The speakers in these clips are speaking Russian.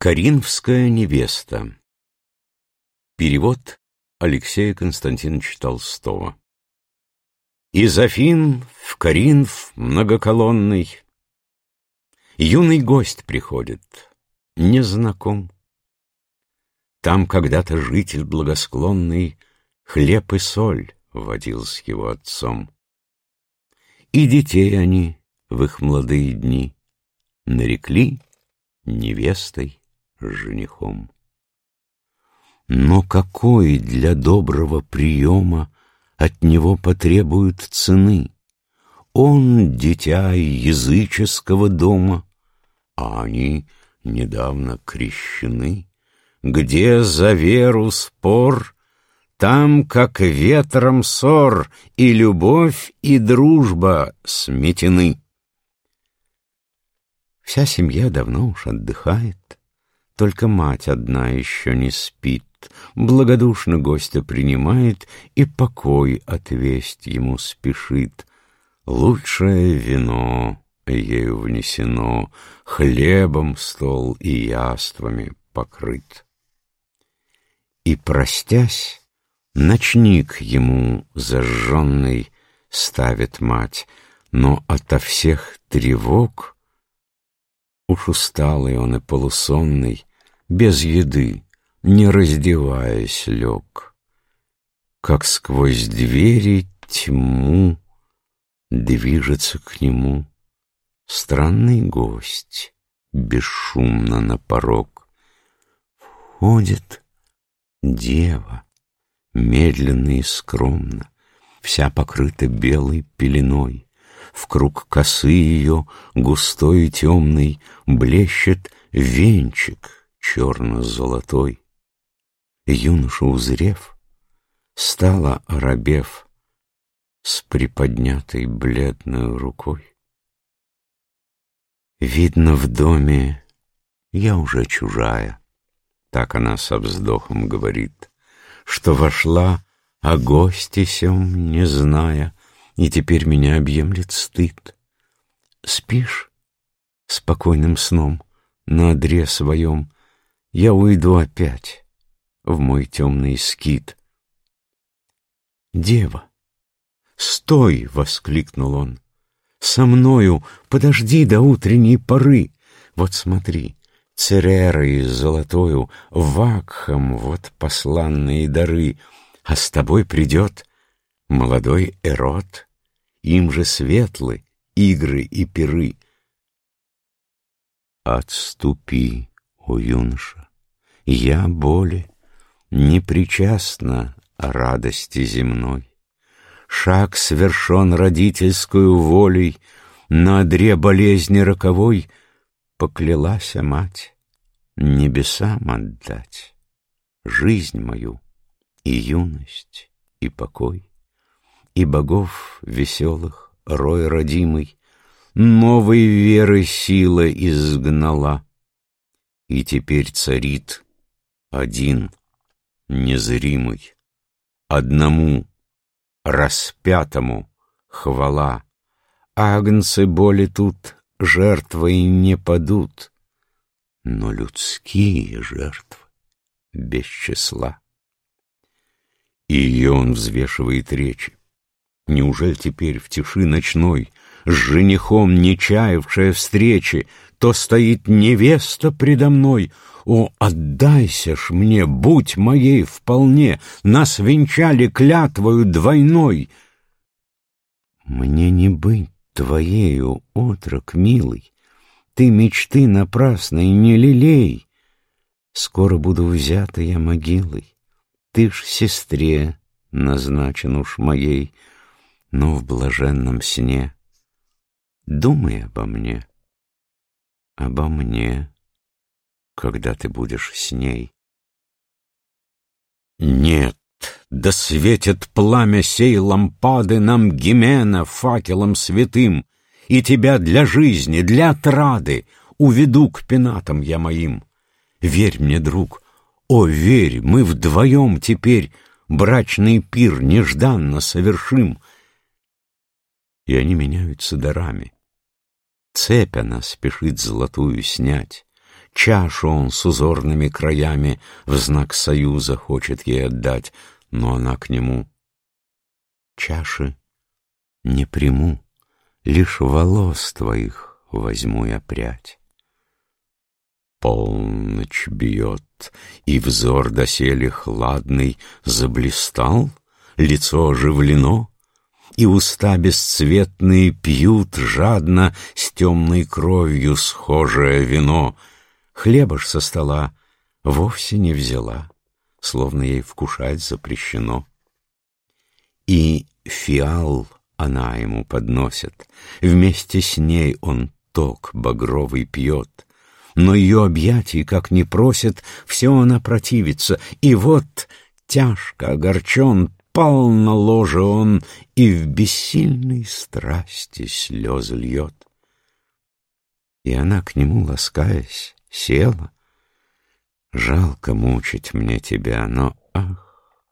Каринфская невеста. Перевод Алексея Константиновича Толстого. Из Афин в Каринф многоколонный Юный гость приходит, незнаком. Там когда-то житель благосклонный Хлеб и соль водил с его отцом. И детей они в их молодые дни Нарекли невестой женихом. Но какой для доброго приема от него потребуют цены? Он дитя языческого дома, а они недавно крещены. Где за веру спор, там, как ветром ссор, и любовь, и дружба сметены. Вся семья давно уж отдыхает, только мать одна еще не спит, Благодушно гостя принимает И покой отвесть ему спешит. Лучшее вино ею внесено, Хлебом стол и яствами покрыт. И, простясь, ночник ему зажженный Ставит мать, но ото всех тревог Уж усталый он и полусонный, без еды, не раздеваясь, лег. Как сквозь двери тьму движется к нему странный гость бесшумно на порог. Входит дева, медленно и скромно, вся покрыта белой пеленой. В круг косы ее, густой и темный, блещет венчик черно-золотой. Юноша, узрев, стала оробев с приподнятой бледной рукой. Видно, в доме я уже чужая, так она со вздохом говорит, что вошла, а гости сем не зная, и теперь меня объемлет стыд. Спишь спокойным сном на одре своем, я уйду опять в мой темный скит. «Дева, стой!» — воскликнул он. «Со мною подожди до утренней поры. Вот смотри, церерой золотою, вакхом вот посланные дары, а с тобой придет молодой эрот, им же светлы игры и пиры. Отступи, о юноша, я боли не причастна радости земной. Шаг совершен родительскую волей, на одре болезни роковой поклялась мать небесам отдать жизнь мою и юность, и покой, и богов веселых, рой родимый, новой веры сила изгнала, и теперь царит один, незримый, одному, распятому хвала. Агнцы боли тут жертвой не падут, но людские жертвы без числа. И ее он взвешивает речи. Неужели теперь в тиши ночной, с женихом не чаявшая встречи, то стоит невеста предо мной. О, отдайся ж мне, будь моей вполне, нас венчали клятвою двойной. Мне не быть твоею, отрок милый, ты мечты напрасной не лелей. Скоро буду взята я могилой, ты ж сестре назначен уж моей, но в блаженном сне думай обо мне обо мне, когда ты будешь с ней. Нет, да светит пламя сей лампады нам Гимена факелом святым, и тебя для жизни, для отрады уведу к пенатам я моим. Верь мне, друг, о, верь, мы вдвоем теперь брачный пир нежданно совершим. И они меняются дарами. Цепь она спешит золотую снять, чашу он с узорными краями в знак союза хочет ей отдать, но она к нему. Чаши не приму, лишь волос твоих возьму я прядь. Полночь бьет, и взор доселе хладный заблистал, лицо оживлено, и уста бесцветные пьют жадно с темной кровью схожее вино. Хлеба ж со стола вовсе не взяла, словно ей вкушать запрещено. И фиал она ему подносит, вместе с ней он ток багровый пьет — но ее объятий, как не просит, все она противится, и вот, тяжко огорчен, пал на ложе он и в бессильной страсти слезы льет. И она к нему, ласкаясь, села. Жалко мучить мне тебя, но, ах,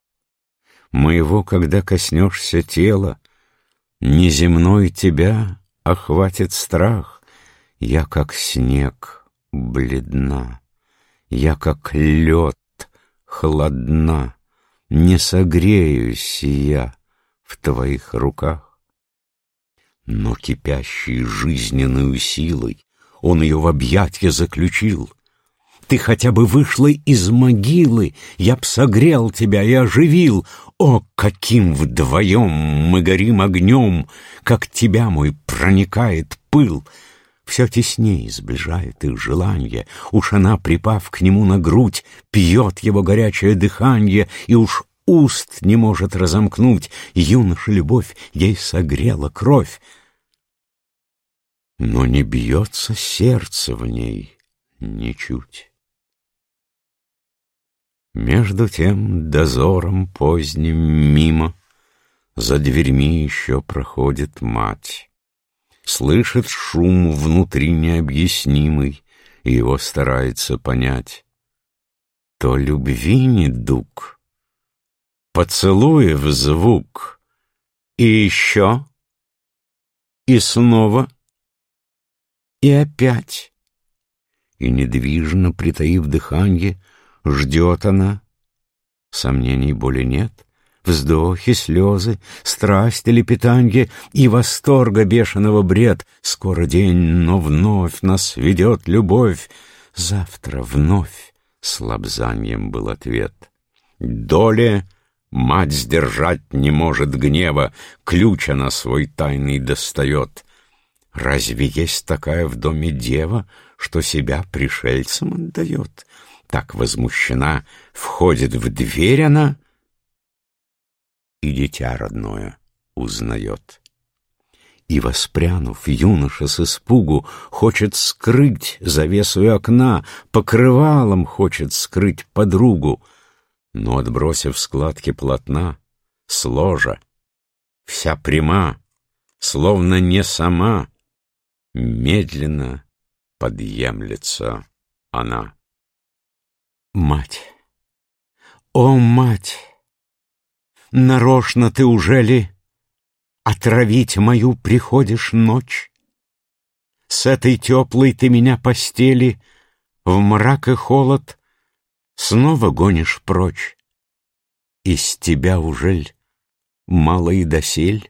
моего, когда коснешься тела, Неземной тебя охватит страх, Я, как снег, бледна, Я, как лед, холодна, Не согреюсь я в твоих руках. Но кипящей жизненную силой Он ее в объятье заключил. Ты хотя бы вышла из могилы, Я б согрел тебя и оживил. О, каким вдвоем мы горим огнем, Как тебя мой проникает пыл! Все теснее сближает их желание. Уж она, припав к нему на грудь, Пьет его горячее дыхание, И уж уст не может разомкнуть. Юноша любовь ей согрела кровь. Но не бьется сердце в ней ничуть. Между тем дозором поздним мимо За дверьми еще проходит мать. Слышит шум внутри необъяснимый, И его старается понять. То любви недуг, поцелуев звук, И еще, и снова, и опять. И недвижно, притаив дыханье, Ждет она. Сомнений более нет вздохи, слезы, страсть, лепетанье и восторга бешеного бред. Скоро день, но вновь нас ведет любовь. Завтра вновь с лобзанием был ответ. Доле мать сдержать не может гнева, ключ она свой тайный достает. Разве есть такая в доме дева, что себя пришельцам отдает? Так возмущена, входит в дверь она — и дитя родное узнает. И, воспрянув, юноша с испугу Хочет скрыть завесу окна, Покрывалом хочет скрыть подругу, Но, отбросив складки полотна, Сложа, вся пряма, Словно не сама, Медленно подъемлется она. Мать! О, мать! Нарочно ты уже ли Отравить мою приходишь ночь? С этой теплой ты меня постели В мрак и холод Снова гонишь прочь. Из тебя ужель мало и досель,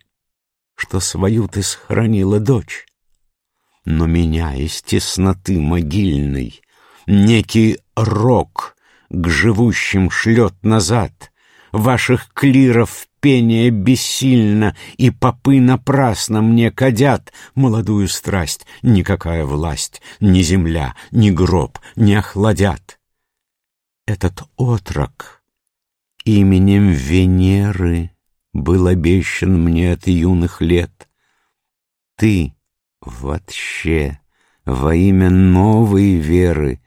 Что свою ты сохранила дочь? Но меня из тесноты могильной Некий рок к живущим шлет назад — Ваших клиров пение бессильно, И попы напрасно мне кадят Молодую страсть, никакая власть, Ни земля, ни гроб не охладят. Этот отрок именем Венеры Был обещан мне от юных лет. Ты вообще во имя новой веры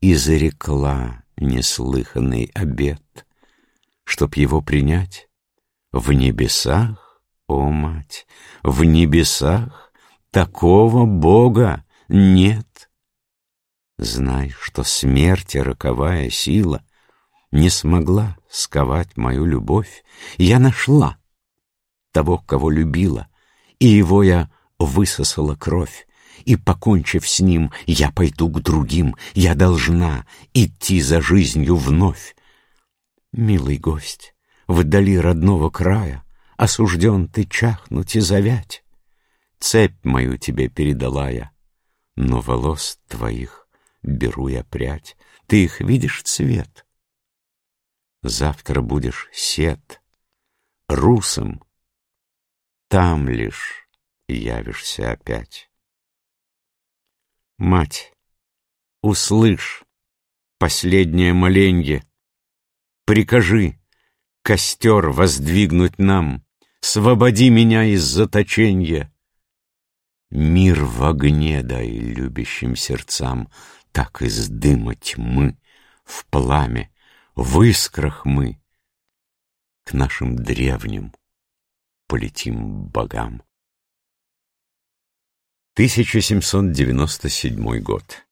Изрекла неслыханный обет чтоб его принять? В небесах, о мать, в небесах такого Бога нет. Знай, что смерти роковая сила не смогла сковать мою любовь. Я нашла того, кого любила, и его я высосала кровь. и, покончив с ним, я пойду к другим, я должна идти за жизнью вновь. Милый гость, вдали родного края, осужден ты чахнуть и завять. Цепь мою тебе передала я, но волос твоих беру я прядь, ты их видишь цвет. Завтра будешь сет, русом, там лишь явишься опять. Мать, услышь последнее моленье, Прикажи костер воздвигнуть нам, Свободи меня из заточенья. Мир в огне дай любящим сердцам, Так из дыма тьмы в пламя, в искрах мы К нашим древним полетим богам. 1797 год